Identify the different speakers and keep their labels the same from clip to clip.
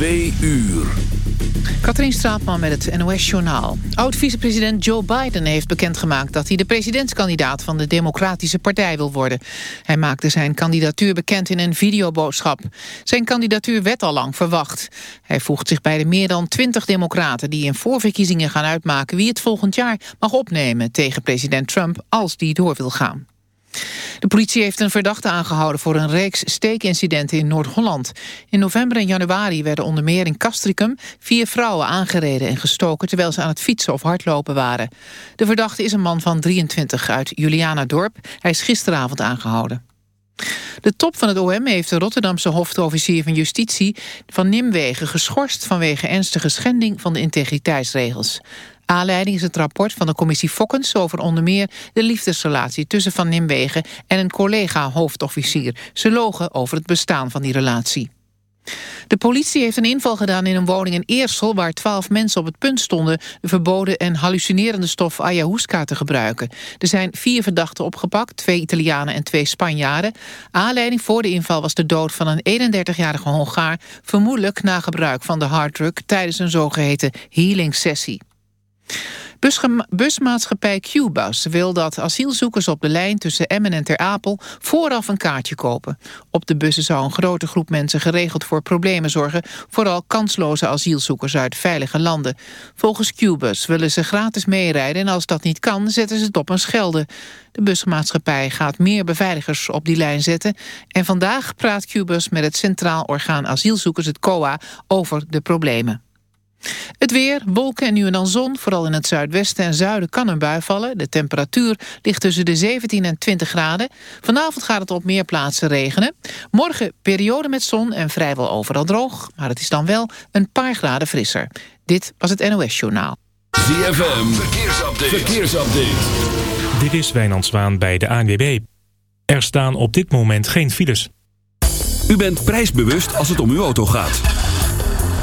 Speaker 1: Twee uur.
Speaker 2: Katrien Straatman met het NOS-journaal. Oud-vicepresident Joe Biden heeft bekendgemaakt... dat hij de presidentskandidaat van de Democratische Partij wil worden. Hij maakte zijn kandidatuur bekend in een videoboodschap. Zijn kandidatuur werd al lang verwacht. Hij voegt zich bij de meer dan twintig democraten... die in voorverkiezingen gaan uitmaken wie het volgend jaar mag opnemen... tegen president Trump als die door wil gaan. De politie heeft een verdachte aangehouden voor een reeks steekincidenten in Noord-Holland. In november en januari werden onder meer in Castricum vier vrouwen aangereden en gestoken terwijl ze aan het fietsen of hardlopen waren. De verdachte is een man van 23 uit Julianadorp. Hij is gisteravond aangehouden. De top van het OM heeft de Rotterdamse hoofdofficier van Justitie van Nimwegen geschorst vanwege ernstige schending van de integriteitsregels. Aanleiding is het rapport van de commissie Fokkens over onder meer de liefdesrelatie tussen Van Nimwegen en een collega-hoofdofficier. Ze logen over het bestaan van die relatie. De politie heeft een inval gedaan in een woning in Eersel... waar twaalf mensen op het punt stonden... de verboden en hallucinerende stof ayahuasca te gebruiken. Er zijn vier verdachten opgepakt, twee Italianen en twee Spanjaarden. Aanleiding voor de inval was de dood van een 31-jarige Hongaar... vermoedelijk na gebruik van de harddrug tijdens een zogeheten healing-sessie. Busmaatschappij Qbus wil dat asielzoekers op de lijn tussen Emmen en Ter Apel vooraf een kaartje kopen. Op de bussen zou een grote groep mensen geregeld voor problemen zorgen, vooral kansloze asielzoekers uit veilige landen. Volgens Qbus willen ze gratis meerijden en als dat niet kan, zetten ze het op een schelde. De busmaatschappij gaat meer beveiligers op die lijn zetten en vandaag praat Qbus met het Centraal Orgaan Asielzoekers, het COA, over de problemen. Het weer, wolken en nu en dan zon. Vooral in het zuidwesten en zuiden kan een bui vallen. De temperatuur ligt tussen de 17 en 20 graden. Vanavond gaat het op meer plaatsen regenen. Morgen periode met zon en vrijwel overal droog. Maar het is dan wel een paar graden frisser. Dit was het NOS Journaal.
Speaker 1: ZFM, verkeersupdate. verkeersupdate.
Speaker 3: Dit is Wijnand Zwaan bij de ANWB. Er staan op dit moment geen files.
Speaker 1: U bent prijsbewust als het om uw auto gaat.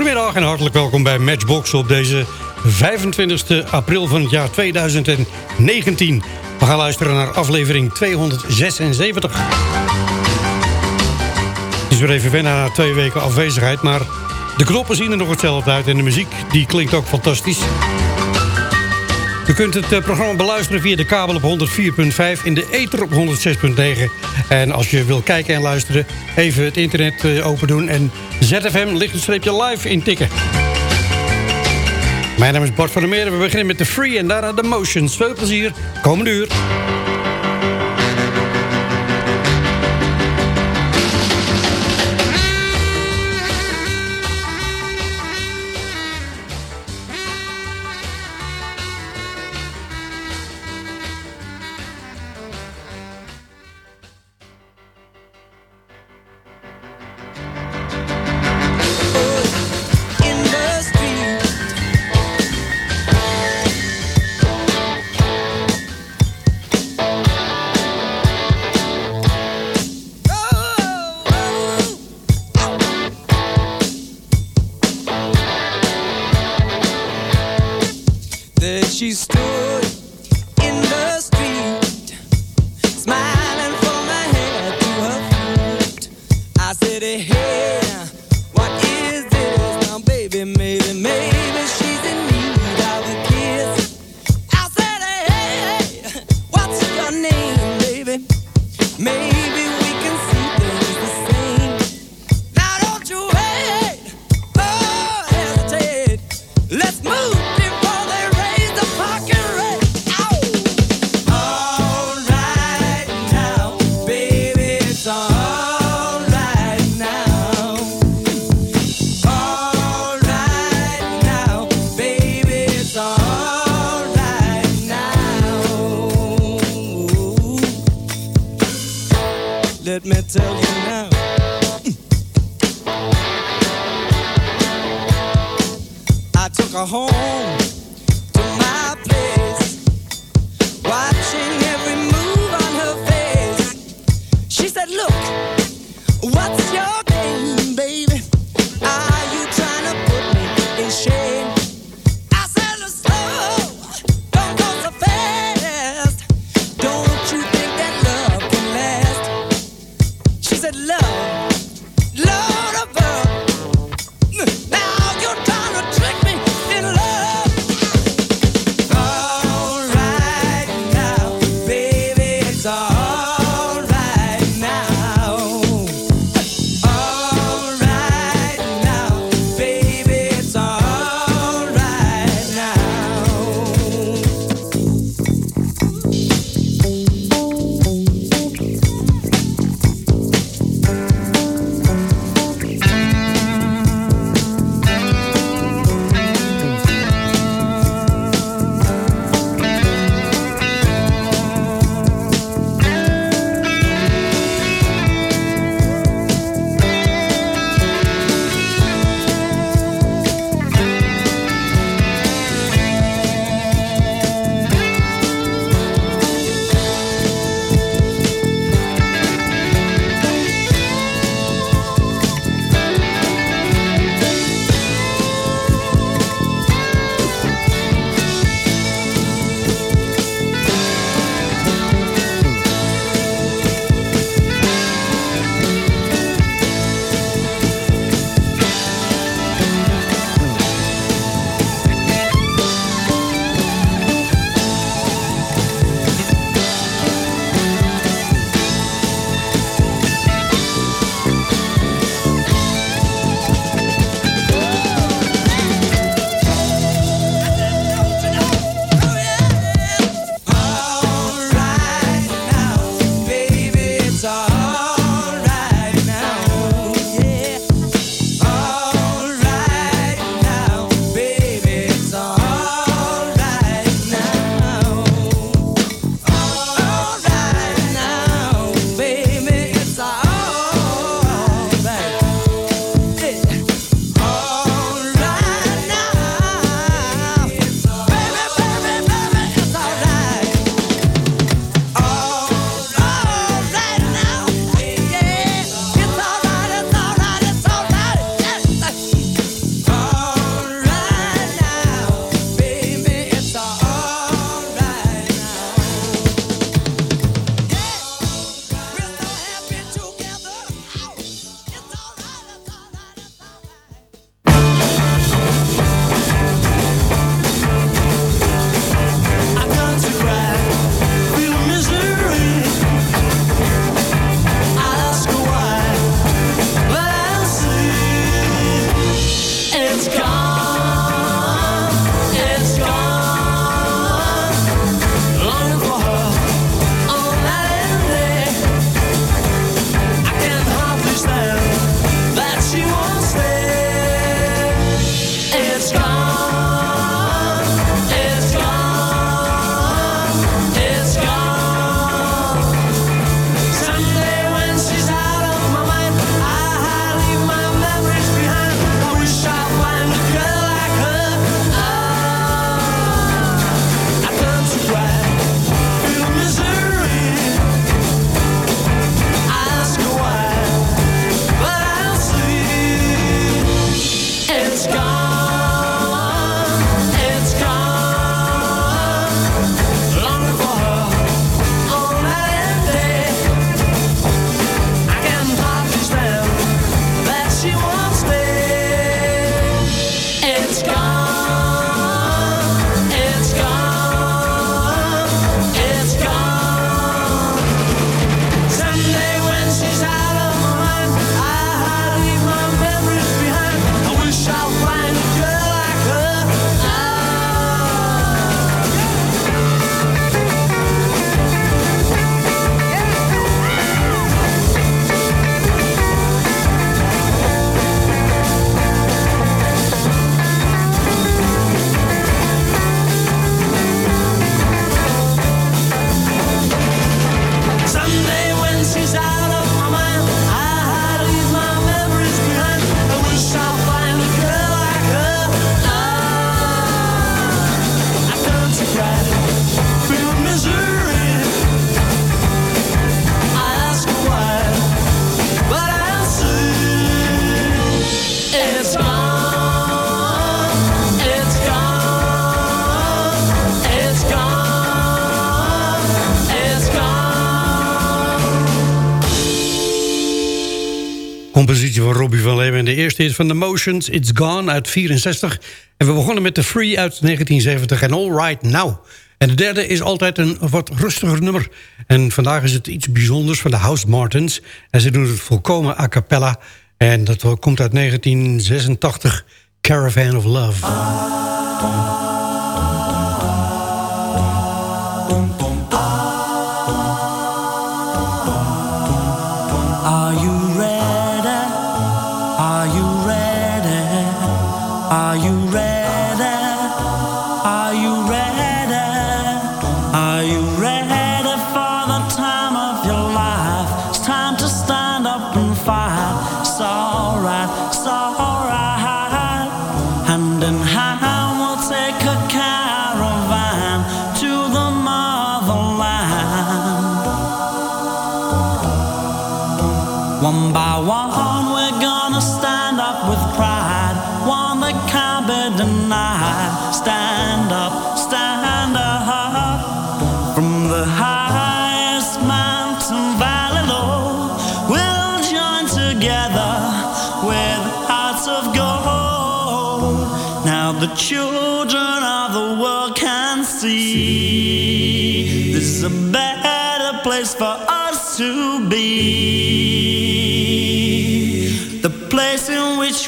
Speaker 4: Goedemiddag en hartelijk welkom bij Matchbox op deze 25 april van het jaar 2019. We gaan luisteren naar aflevering 276. Het is weer even wennen na twee weken afwezigheid, maar de knoppen zien er nog hetzelfde uit en de muziek die klinkt ook fantastisch. U kunt het eh, programma beluisteren via de kabel op 104.5, in de ether op 106.9. En als je wil kijken en luisteren, even het internet eh, open doen en ZFM ligt een streepje live intikken. Mijn naam is Bart van der Meer we beginnen met de Free en daarna de Motions. Veel plezier, komende uur.
Speaker 5: Now you're
Speaker 4: eerste van The Motions, It's Gone uit 64. En we begonnen met The Free uit 1970 en All Right Now. En de derde is altijd een wat rustiger nummer. En vandaag is het iets bijzonders van de House Martins. En ze doen het volkomen a cappella. En dat komt uit 1986, Caravan of Love.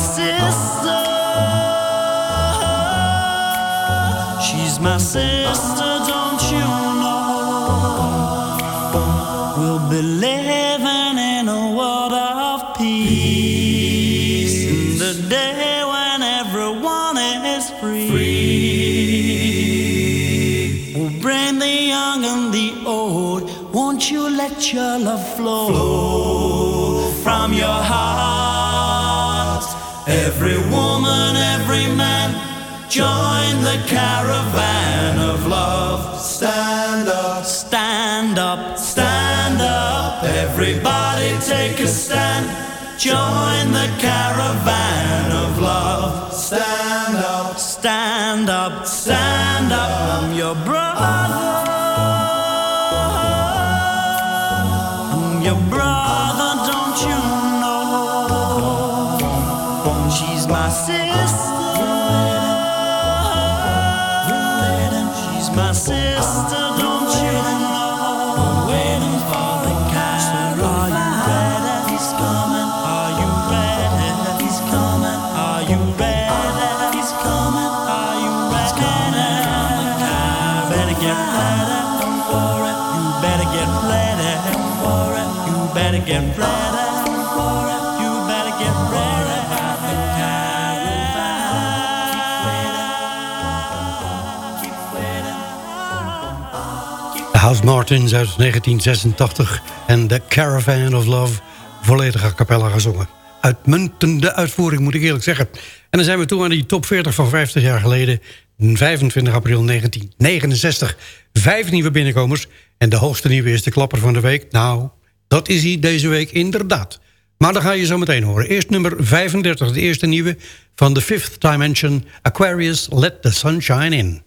Speaker 6: Sister. She's my sister, don't you know? We'll be living in a world of peace. In the day when everyone is free. We'll bring the young and the old. Won't you let your love flow, from your heart? Join the caravan of love. Stand up, stand up, stand up. Everybody take a stand. Join the caravan
Speaker 4: House Martins uit 1986 en The Caravan of Love, volledig a cappella gezongen. Uitmuntende uitvoering, moet ik eerlijk zeggen. En dan zijn we toe aan die top 40 van 50 jaar geleden. 25 april 1969. Vijf nieuwe binnenkomers. En de hoogste nieuwe is de klapper van de week. Nou, dat is hij deze week inderdaad. Maar dan ga je zo meteen horen. Eerst nummer 35, de eerste nieuwe van The Fifth Dimension. Aquarius, Let the Sunshine In.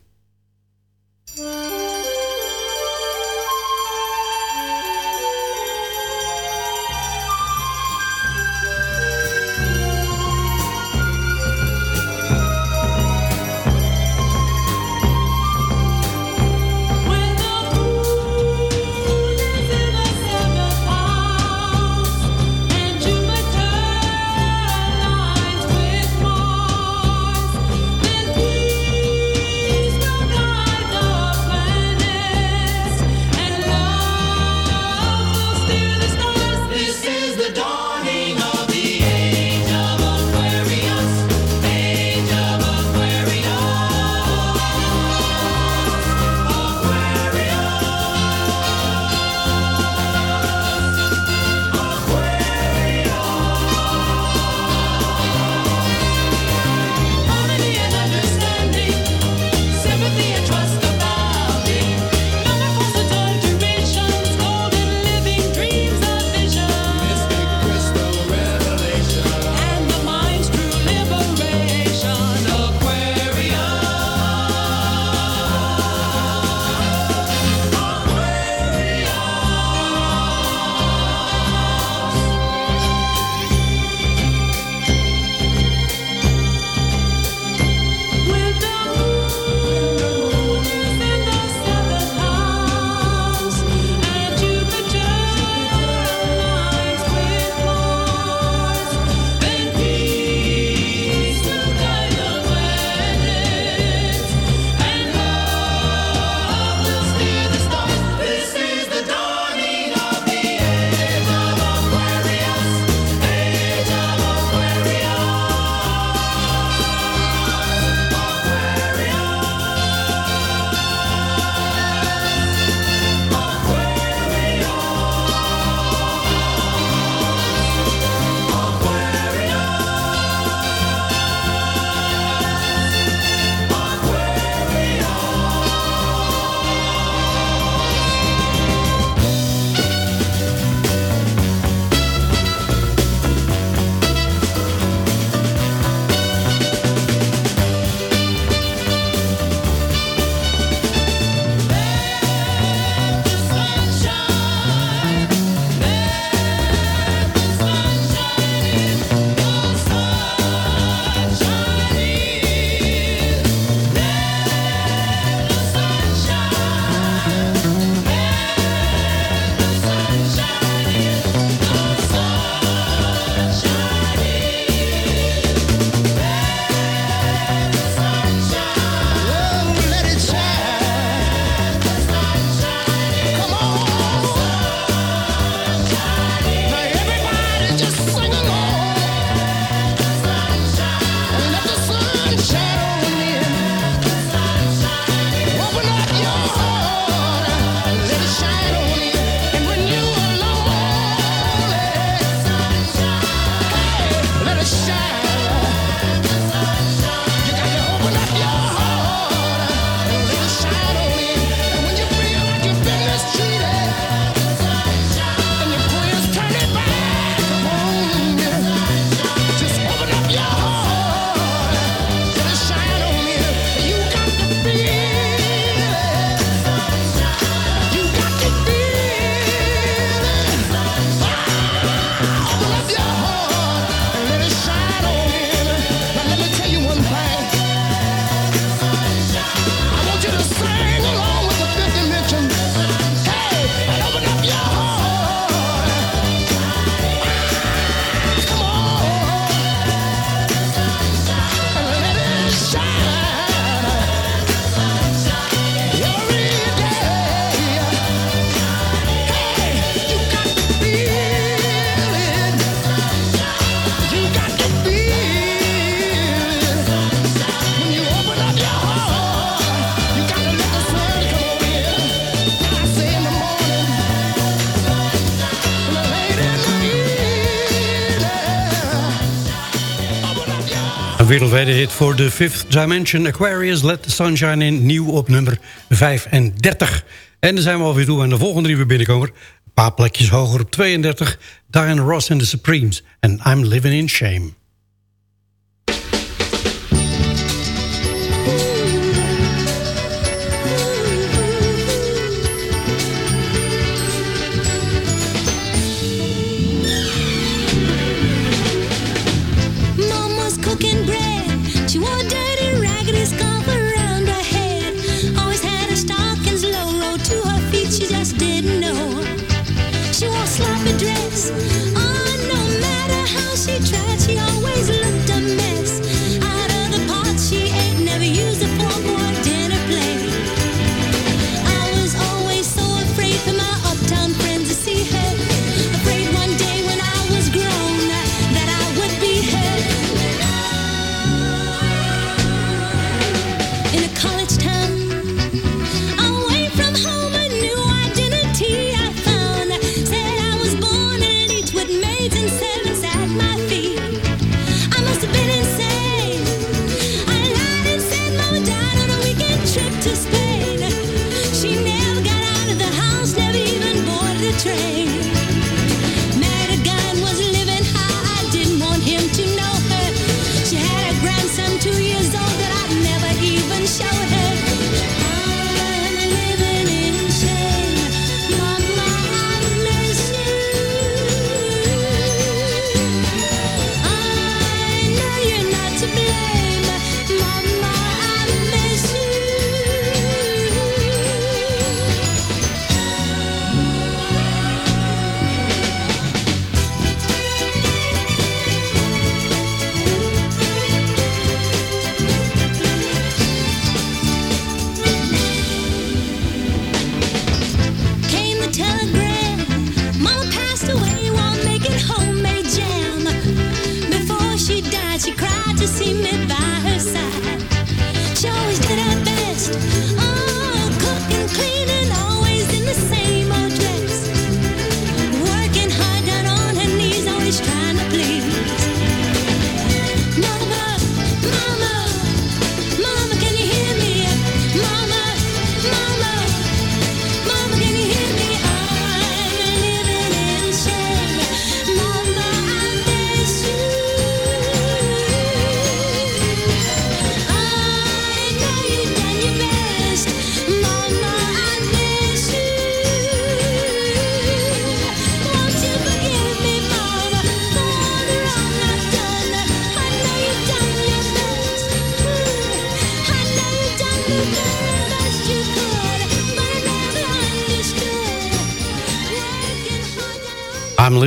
Speaker 7: tweede hit voor The Fifth Dimension Aquarius. Let the Sunshine in, nieuw op nummer 35. En dan zijn we alweer toe aan de volgende die we binnenkomen. Een paar plekjes hoger op 32. Diane Ross and the Supremes. En I'm Living in Shame.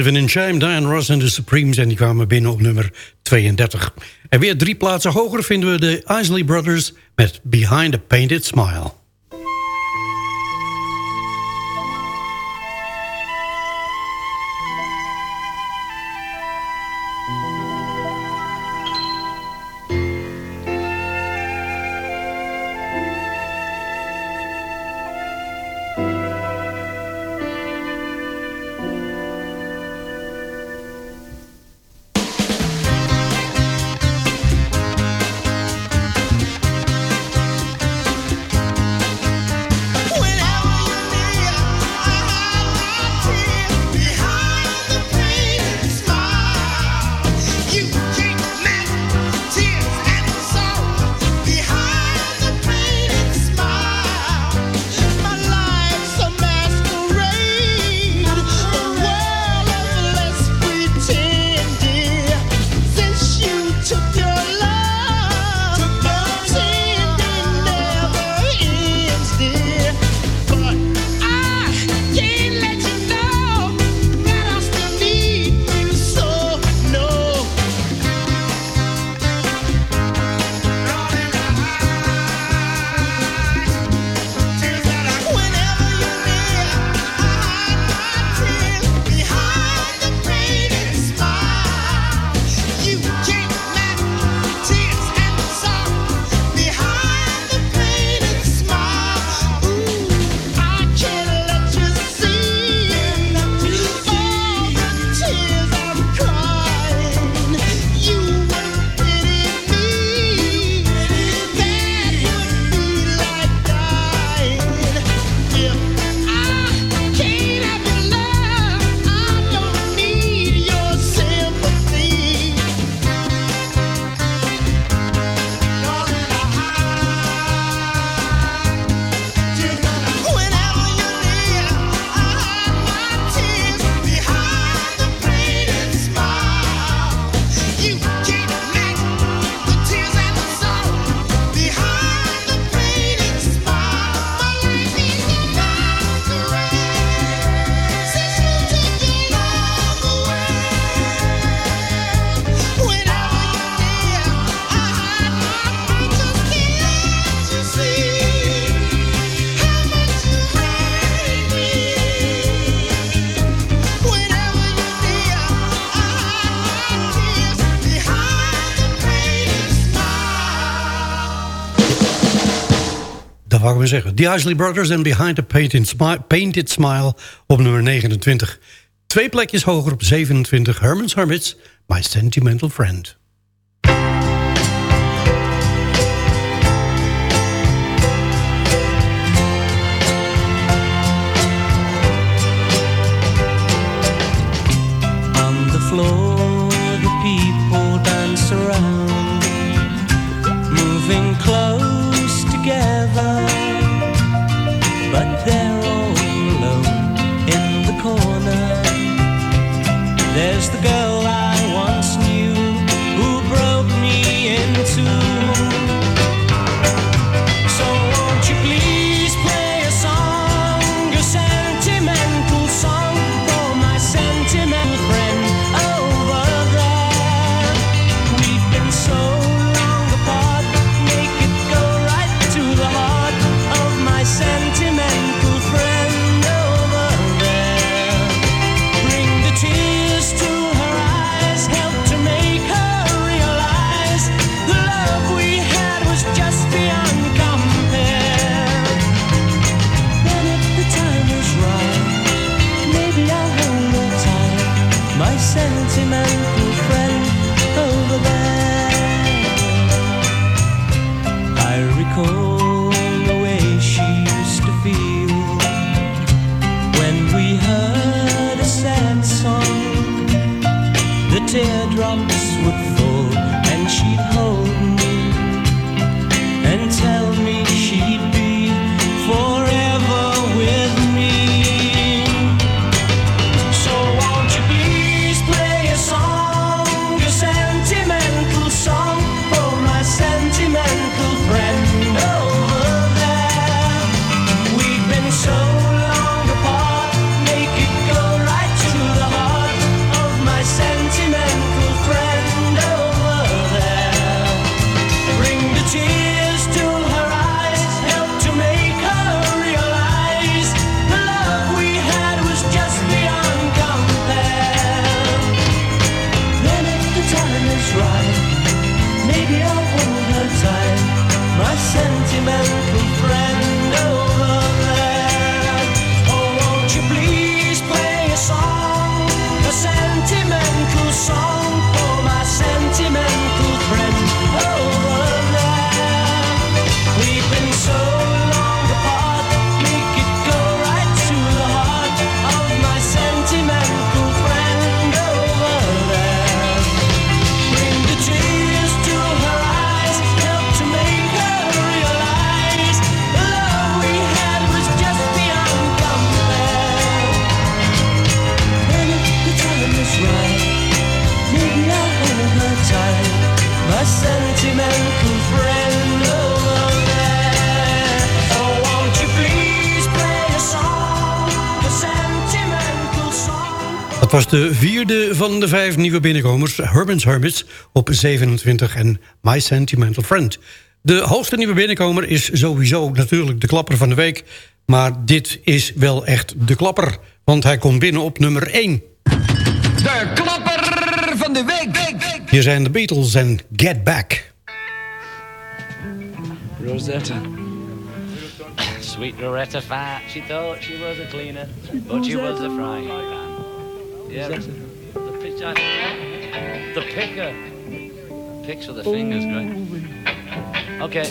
Speaker 4: Living in Shame,
Speaker 7: Diane Ross en de Supremes... en die kwamen binnen op nummer 32. En weer drie plaatsen hoger vinden we de Isley Brothers... met Behind a Painted Smile.
Speaker 4: maar zeggen. The Isley Brothers en Behind a Painted, Smile, Painted Smile op nummer 29. Twee plekjes hoger op 27. Herman's Hermits, My Sentimental Friend.
Speaker 8: On the floor was
Speaker 4: de vierde van de vijf nieuwe binnenkomers... Herman's Hermits op 27 en My Sentimental Friend. De hoogste nieuwe binnenkomer is sowieso natuurlijk de klapper van de week... maar dit is wel echt de klapper, want hij komt binnen op nummer 1.
Speaker 9: De klapper van de week, week.
Speaker 4: Hier zijn de Beatles en Get Back.
Speaker 5: Rosetta. Sweet Rosetta, Fat, she thought she was a cleaner, but she was a frying pan. Yeah. The, the, picture, the picker. Picture the fingers, great. Okay.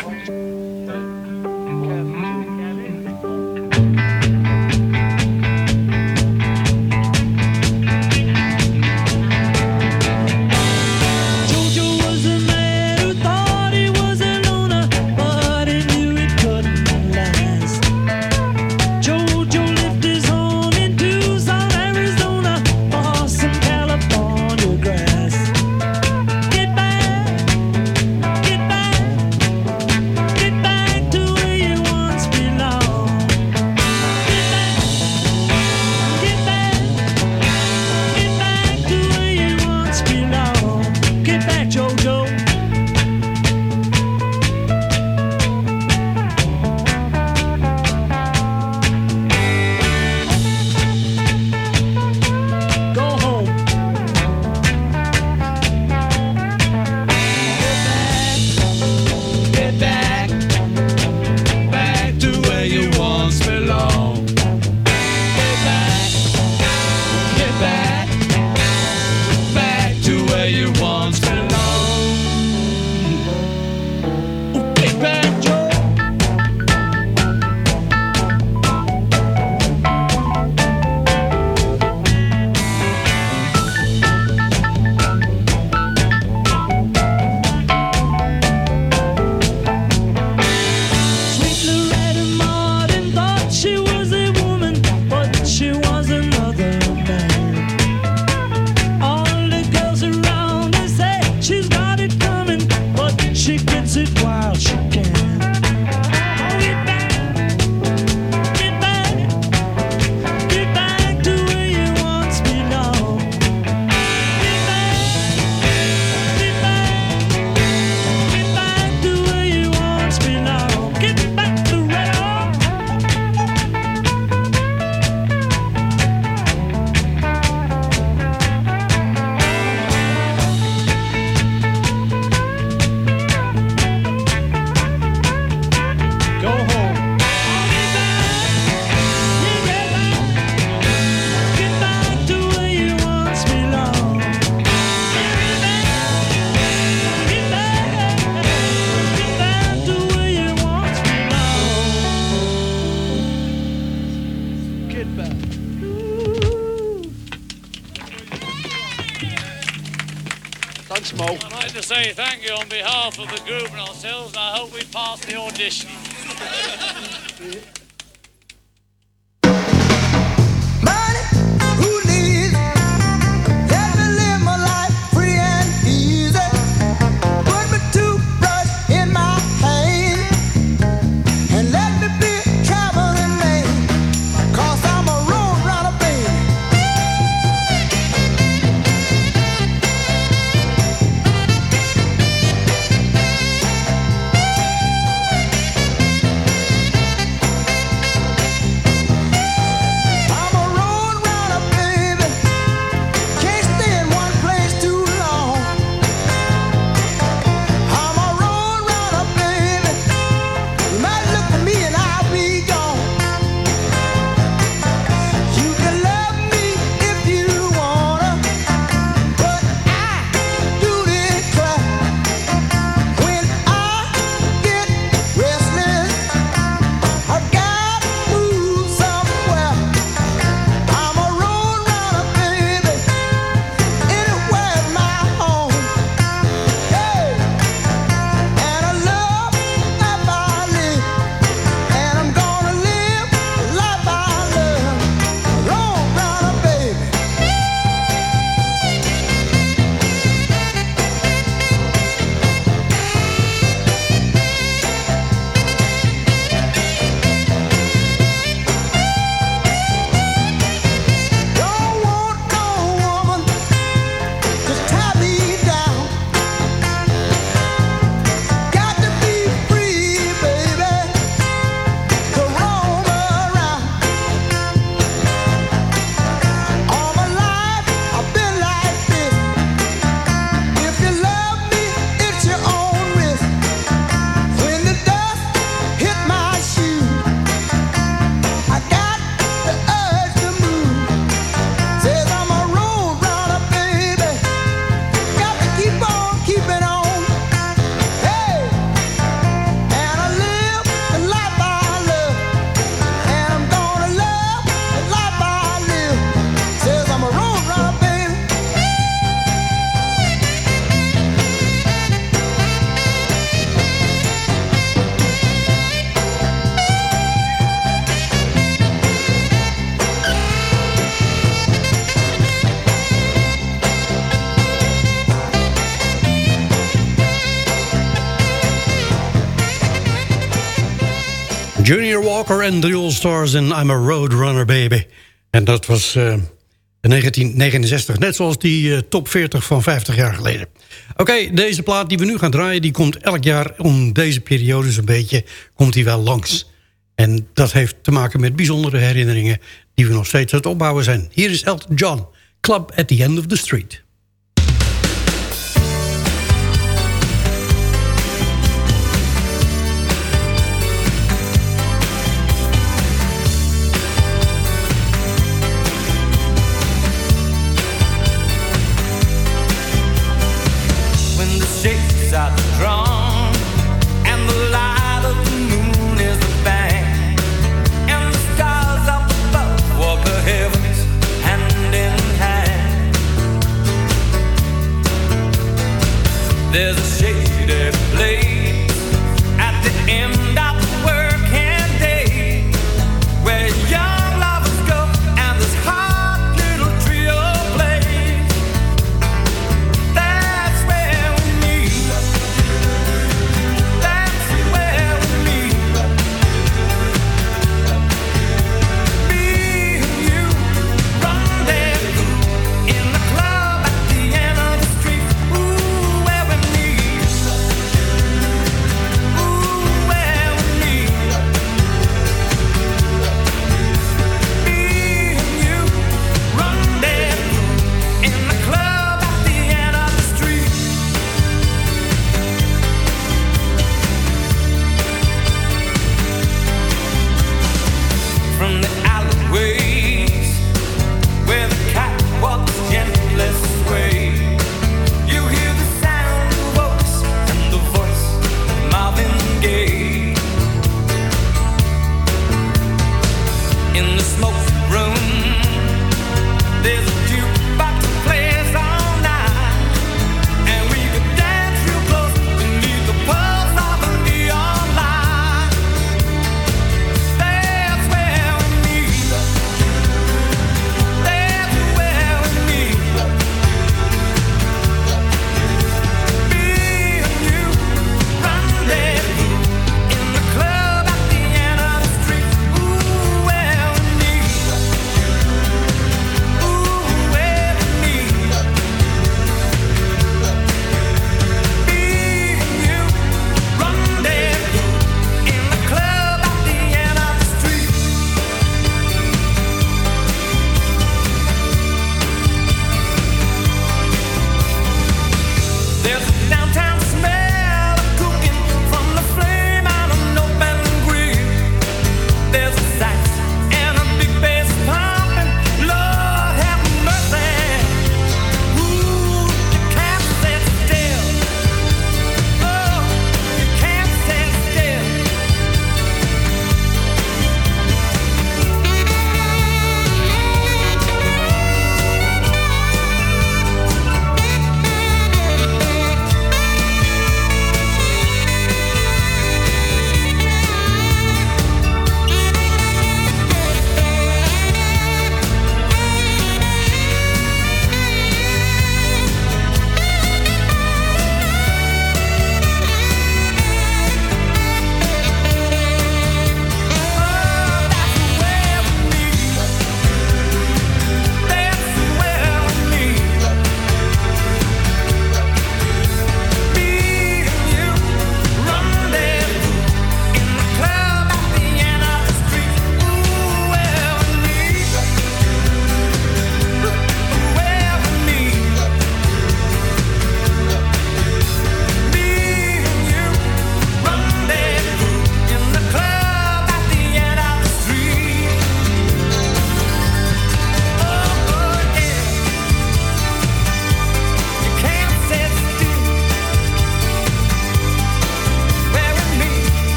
Speaker 4: Junior Walker en The All Stars en I'm a Roadrunner Baby. En dat was eh, 1969, net zoals die eh, top 40 van 50 jaar geleden. Oké, deze plaat die we nu gaan draaien... die komt elk jaar om deze periode zo'n beetje komt die wel langs. En dat heeft te maken met bijzondere herinneringen... die we nog steeds aan het opbouwen zijn. Hier is Elton John, Club at the End of the Street.
Speaker 10: There's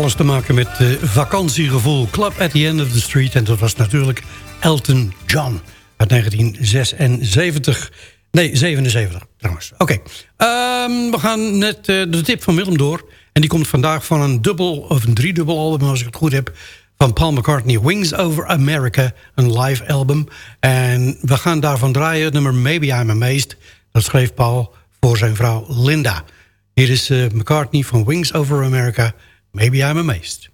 Speaker 5: alles te maken met uh, vakantiegevoel. Club at the end of the street. En dat was natuurlijk Elton John uit 1976. Nee, 77 trouwens. Oké, ehm, we gaan net eh, de tip van Willem door. En die komt vandaag van een dubbel of een driedubbel album, als ik het goed heb... van Paul McCartney, Wings Over America, een live album. En we gaan daarvan draaien het nummer Maybe I'm Amazed. Dat schreef Paul voor zijn vrouw Linda. Hier is eh, McCartney van Wings Over America... maybe I'm amazed.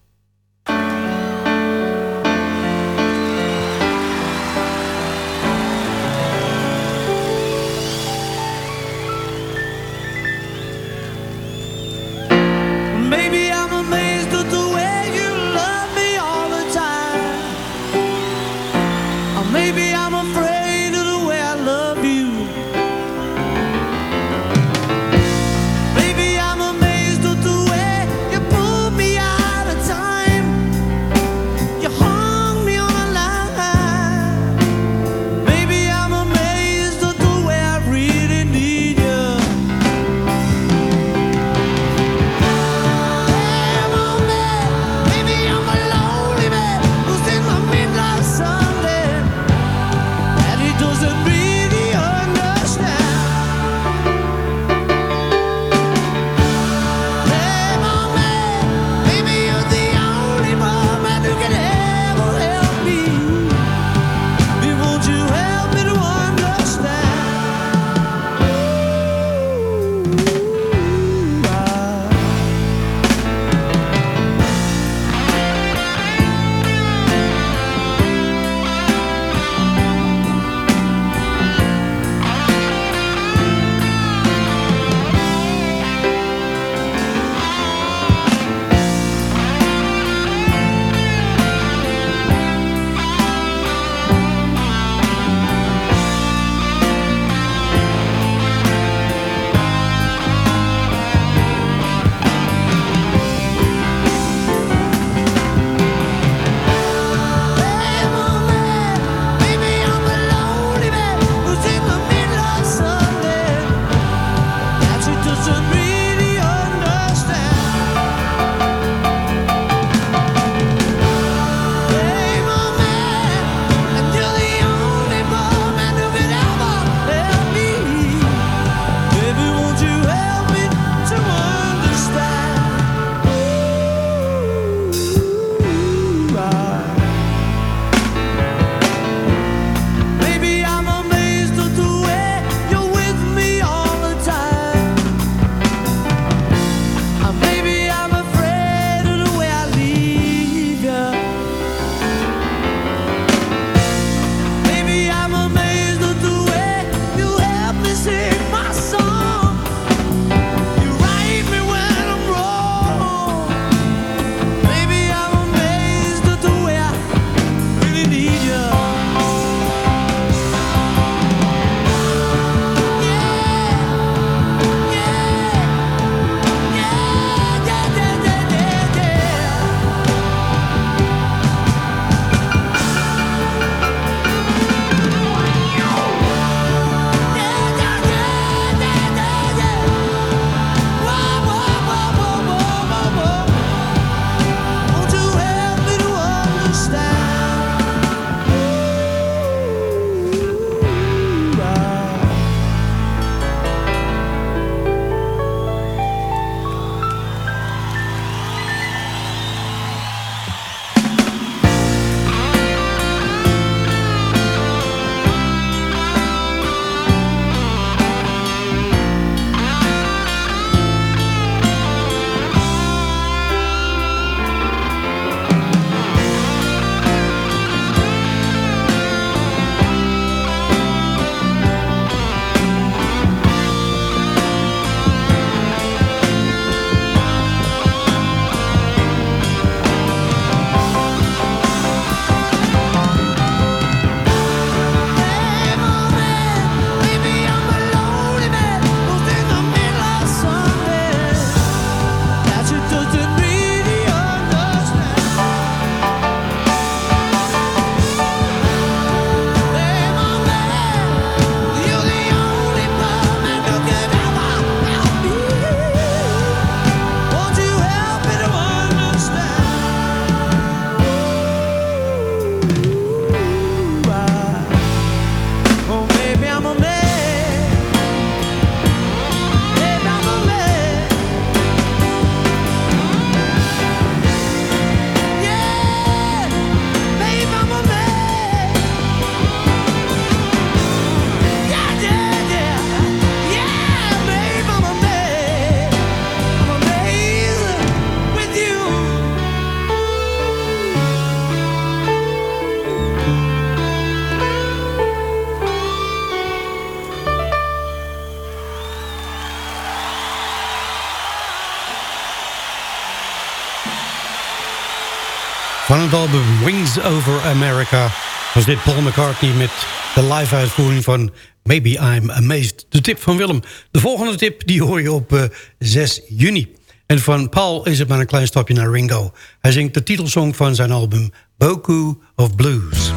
Speaker 4: Album Wings Over America was dit Paul McCartney met de live uitvoering van Maybe I'm Amazed. De tip van Willem. De volgende tip die hoor je op uh, 6 juni. En van Paul is het maar een klein stapje naar Ringo. Hij zingt de titelsong van zijn album Boku of Blues.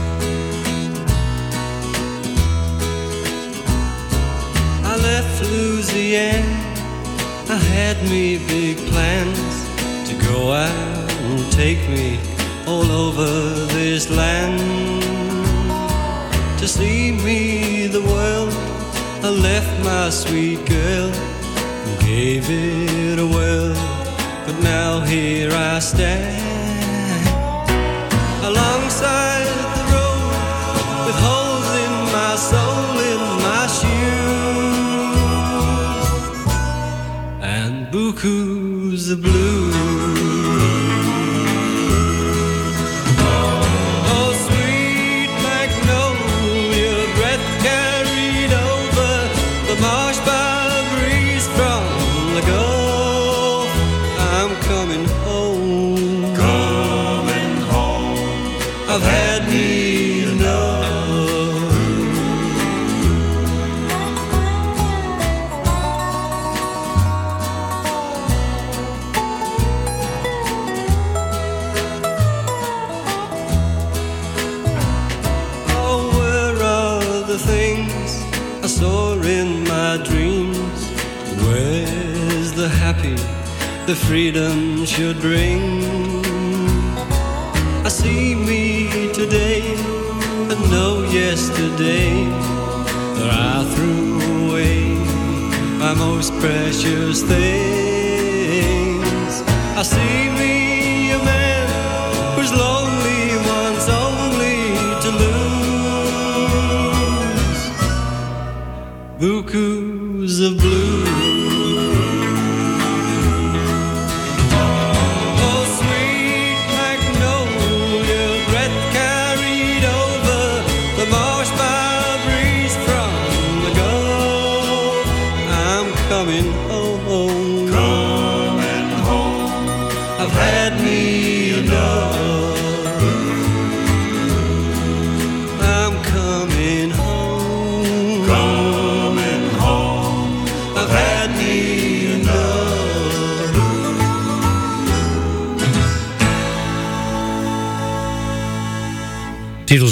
Speaker 11: I left Louisiana. I had me big plans to go out and take me all over this land. To see me the world, I left my sweet girl and gave it a whirl. But now here I stand alongside the road with holes in my soul in my shoes and bukus of blue. Freedom should bring? I see me today and know yesterday that I threw away my most precious things. I see me a man who's lonely once only to lose bukus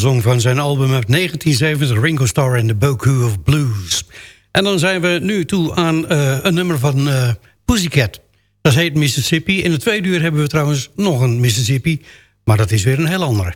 Speaker 4: Van zijn album uit 1970, Ringo Starr and the Boku of Blues. En dan zijn we nu toe aan eh, een nummer van eh, Pussycat. Dat heet Mississippi. In het tweede uur hebben we trouwens nog een Mississippi. Maar dat is weer een heel andere.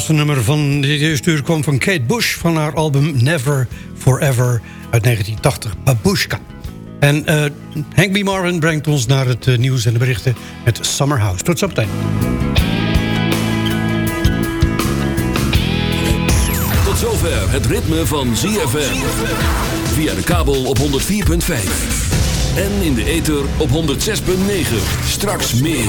Speaker 4: laatste nummer van dit eerste uur kwam van Kate Bush... van haar album Never Forever uit 1980, Babushka. En uh, Hank B. Marvin brengt ons naar het eh, nieuws en de berichten met Summerhouse. Tot.
Speaker 1: Tot zover het ritme van ZFM. Via de kabel op 104.5. En in de ether op 106.9. Straks meer.